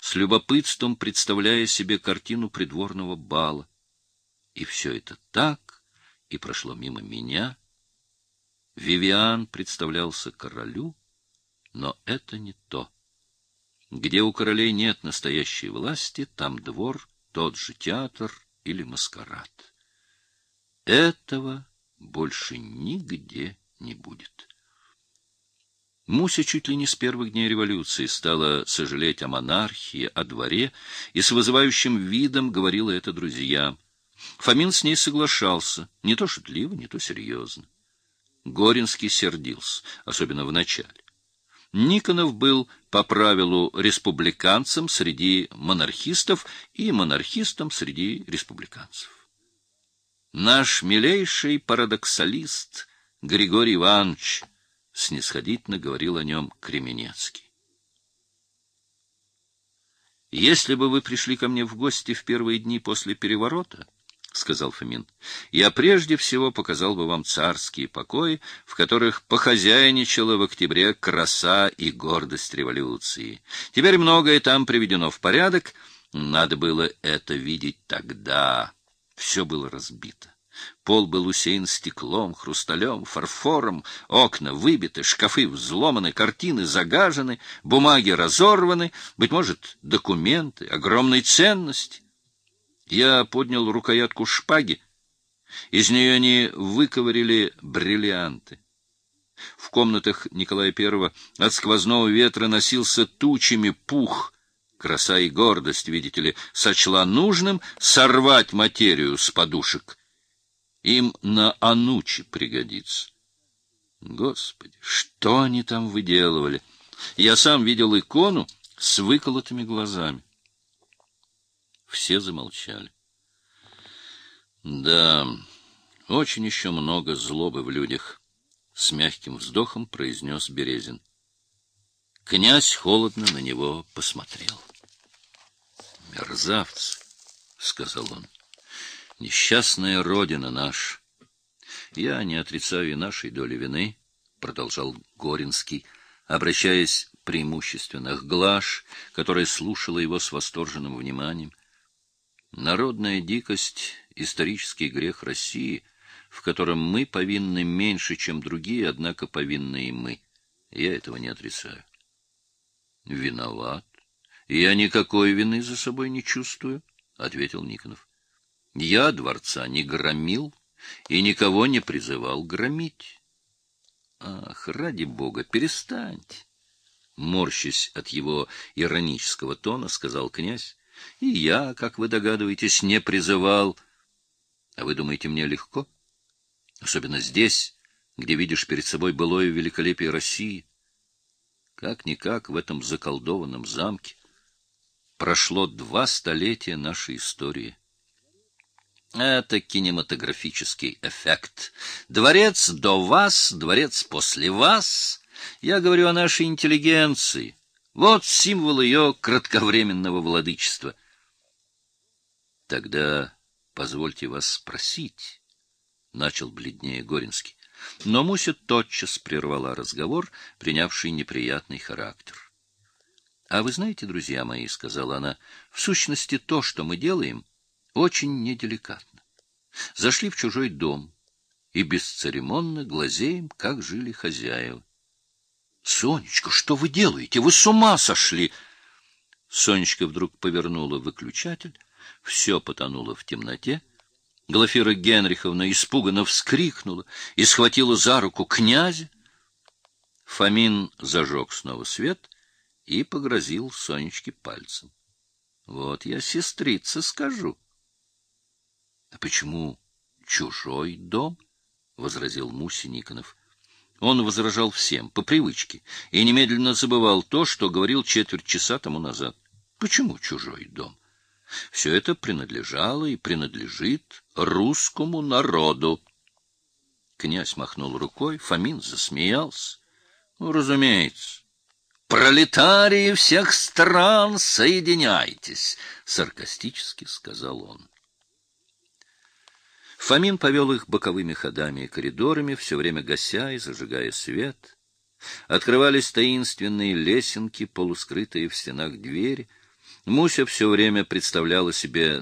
с любопытством представляя себе картину придворного бала. И все это так, и прошло мимо меня. Вивиан представлялся королю, но это не то. Где у королей нет настоящей власти, там двор, тот же театр или маскарад. Этого больше нигде не будет. Муся чуть ли не с первых дней революции стала сожалеть о монархии, о дворе, и с вызывающим видом говорила это друзьям. Фомин с ней соглашался, не то шутливо, не то серьезно. Горинский сердился, особенно в начале. Никонов был по правилу республиканцем среди монархистов и монархистом среди республиканцев. Наш милейший парадоксалист Григорий Иванович снисходительно говорил о нем Кременецкий. Если бы вы пришли ко мне в гости в первые дни после переворота, — сказал Фомин, — я прежде всего показал бы вам царские покои, в которых похозяйничала в октябре краса и гордость революции. Теперь многое там приведено в порядок, надо было это видеть тогда. Все было разбито. Пол был усеян стеклом, хрусталем, фарфором, окна выбиты, шкафы взломаны, картины загажены, бумаги разорваны, быть может, документы огромной ценности. Я поднял рукоятку шпаги. Из нее они выковырили бриллианты. В комнатах Николая I от сквозного ветра носился тучами пух. Краса и гордость, видите ли, сочла нужным сорвать материю с подушек. Им на Анучи пригодится. Господи, что они там выделывали? Я сам видел икону с выколотыми глазами. Все замолчали. Да, очень еще много злобы в людях, — с мягким вздохом произнес Березин. Князь холодно на него посмотрел. — Мерзавцы, — сказал он, — несчастная родина наша. Я не отрицаю и нашей доли вины, — продолжал Горинский, обращаясь преимущественно к Глаш, которая слушала его с восторженным вниманием. Народная дикость — исторический грех России, в котором мы повинны меньше, чем другие, однако повинны и мы. Я этого не отрицаю. Виноват. Я никакой вины за собой не чувствую, — ответил Никонов. Я дворца не громил и никого не призывал громить. Ах, ради бога, перестаньте! Морщась от его иронического тона, сказал князь. И я, как вы догадываетесь, не призывал. А вы думаете, мне легко? Особенно здесь, где видишь перед собой былое великолепие России. Как-никак в этом заколдованном замке прошло два столетия нашей истории. Это кинематографический эффект. Дворец до вас, дворец после вас. Я говорю о нашей интеллигенции. Вот символ ее кратковременного владычества. Тогда позвольте вас спросить, — начал бледнее Горинский. Но Муся тотчас прервала разговор, принявший неприятный характер. — А вы знаете, друзья мои, — сказала она, — в сущности то, что мы делаем, очень неделикатно. Зашли в чужой дом и бесцеремонно глазеем, как жили хозяева. Сонечка, что вы делаете? Вы с ума сошли! Сонечка вдруг повернула выключатель, все потонуло в темноте. Глафира Генриховна испуганно вскрикнула и схватила за руку князя. Фомин зажег снова свет и погрозил Сонечке пальцем. — Вот я сестрица скажу. — А почему чужой дом? — возразил Муси Никонов. Он возражал всем, по привычке, и немедленно забывал то, что говорил четверть часа тому назад. Почему чужой дом? Все это принадлежало и принадлежит русскому народу. Князь махнул рукой, Фомин засмеялся. Ну, разумеется. «Пролетарии всех стран, соединяйтесь!» — саркастически сказал он. Фомин повел их боковыми ходами и коридорами, все время гася и зажигая свет. Открывались таинственные лесенки, полускрытые в стенах двери. Муся все время представляла себе